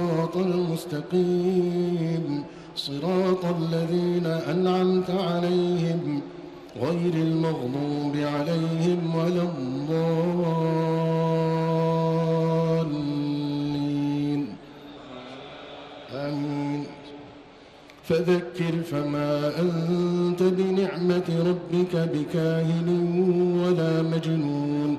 الصراط المستقيم. صراط الذين أنعمت عليهم غير المغضوب عليهم ولا الضالين. آمين. فذكر فما أنت بنعمة ربك بكاهن ولا مجنون.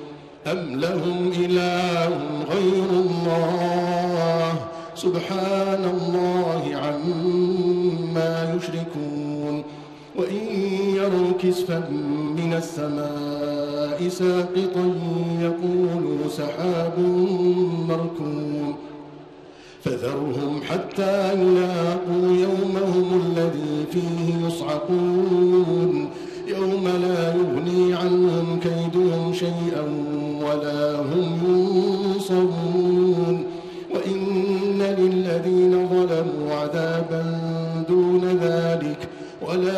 أم لهم إله غير الله؟ سبحان الله عما يشركون. وإن يروا كسفا من السماء ساقطا يقولوا سحاب مركوم فذرهم حتى يلاقوا يومهم الذي فيه يصعقون. يوم لا يغني عنهم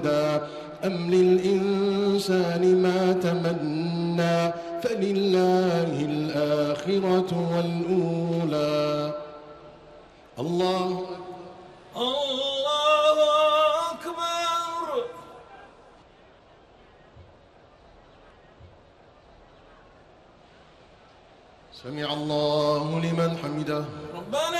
الهدى. أم للإنسان ما تمنى فلله الآخرة والأولى. الله الله أكبر. سمع الله لمن حمده. ربنا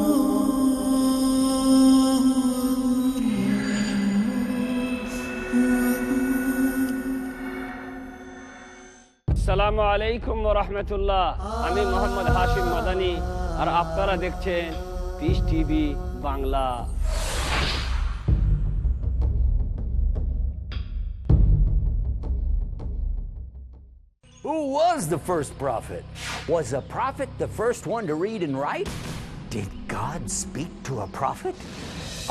আসসালামু আলাইকুম রহমতুল্লাহ আমি মোহাম্মদ হাশিম মাদানি আর আপনারা দেখছেন piece TV Bangla Who was the first prophet? Was a prophet the first one to read and write? Did God speak to a prophet?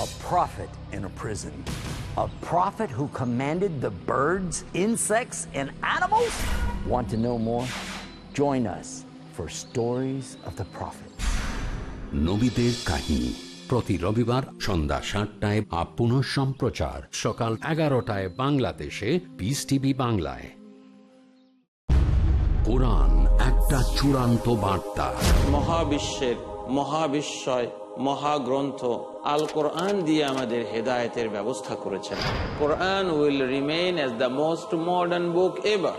A prophet in a prison. A prophet who commanded the birds, insects, and animals? Want to know more? Join us for Stories of the Prophet. নবীদের কাহিনী প্রতি রবিবার সন্ধ্যা সাতটায় আপ পুনঃ সম্প্রচার সকাল এগারোটায় বাংলাদেশে পিস টিভি বাংলায় কোরআন একটা চূড়ান্ত বার্তা মহাবিশ্বের মহাবিশ্বয় মহাগ্রন্থ আল কোরআন দিয়ে আমাদের হেদায়েতের ব্যবস্থা করেছেন Quran will remain as the most modern book ever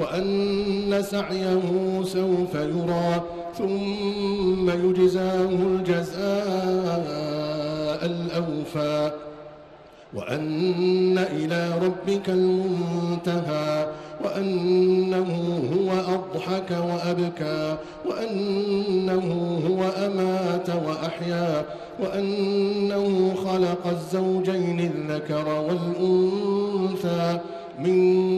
وأن سعيه سوف يرى ثم يجزاه الجزاء الأوفى. وأن إلى ربك المنتهى وأنه هو أضحك وأبكى وأنه هو أمات وأحيا وأنه خلق الزوجين الذكر والأنثى من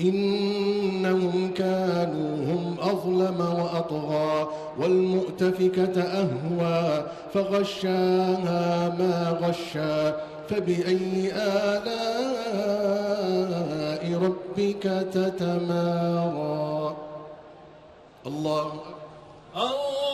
إنهم كانوا هم أظلم وأطغى والمؤتفكة أهوى فغشاها ما غشى فبأي آلاء ربك تتمارى الله الله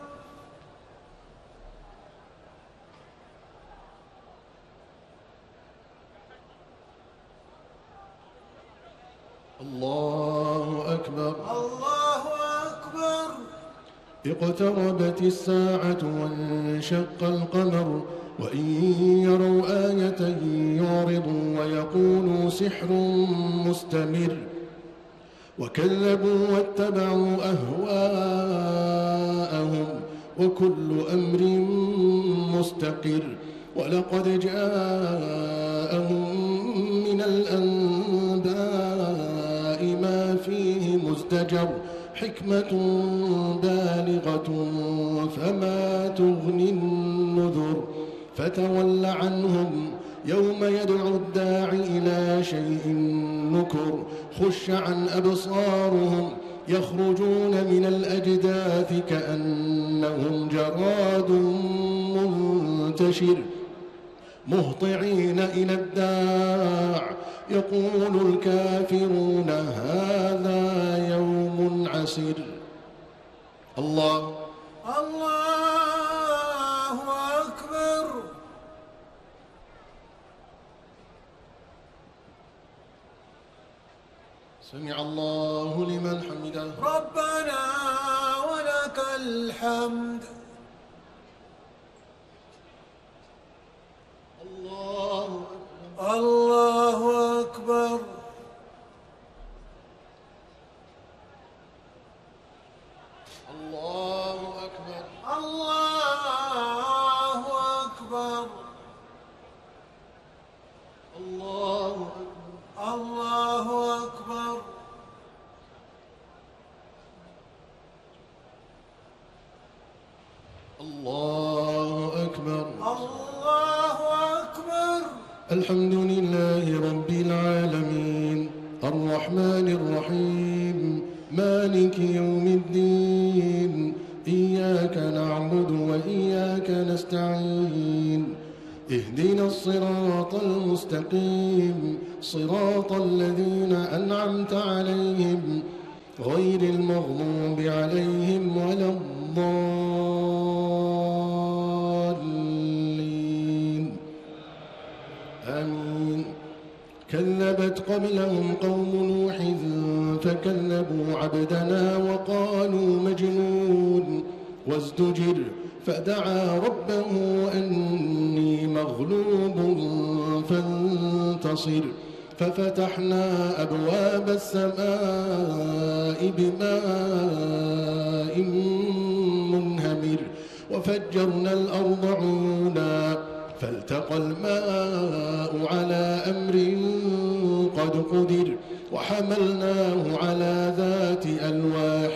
الله أكبر. الله أكبر. اقتربت الساعة وانشق القمر وإن يروا آية يعرضوا ويقولوا سحر مستمر. وكذبوا واتبعوا أهواءهم وكل أمر مستقر. ولقد جاءهم من الأنباء مزدجر حكمة بالغة فما تغني النذر. فتول عنهم يوم يدعو الداعي إلى شيء نكر. خش عن أبصارهم يخرجون من الأجداث كأنهم جراد منتشر. مهطعين إلى الداع يقول الكافرون هذا يوم عسر الله. الله أكبر. سمع الله لمن حمده. ربنا ولك الحمد. نستعين. اهدنا الصراط المستقيم. صراط الذين أنعمت عليهم غير المغضوب عليهم ولا الضالين. آمين. كذبت قبلهم قوم نوح فكذبوا عبدنا وقالوا مجنون. وازدجر فدعا ربه أني مغلوب فانتصر. ففتحنا أبواب السماء بماء منهمر. وفجرنا الأرض عيونا فالتقى الماء على أمر قد قدر. وحملناه على ذات ألواح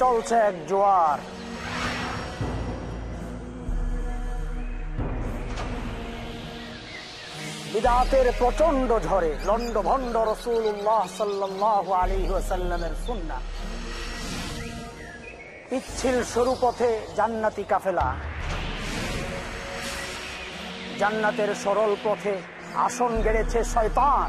চলছে এক জোয়ার। বিদাতের প্রচণ্ড ঝড়ে লন্ড ভন্ড রসুল্লাহ সাল্লাহ আলী সাল্লামের সুন্না পিচ্ছিল সরু পথে জান্নাতি কাফেলা। জান্নাতের সরল পথে আসন গেড়েছে শয়তান।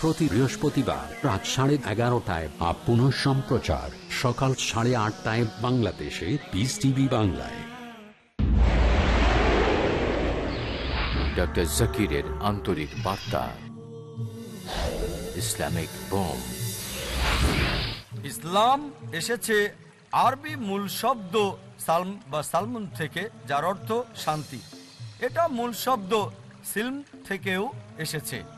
প্রতি বৃহস্পতিবার রাত সাড়ে এগারোটায় বা পুনঃ সম্প্রচার। সকাল সাড়ে আটটায় বাংলাদেশে পিস টিভি বাংলায়। ডক্টর জাকিরের আন্তরিক বার্তা। Islamic bomb. ইসলাম এসেছে আরবি মূল শব্দ সালম বা সালমুন থেকে যার অর্থ শান্তি। এটা মূল শব্দ সিলম থেকেও এসেছে।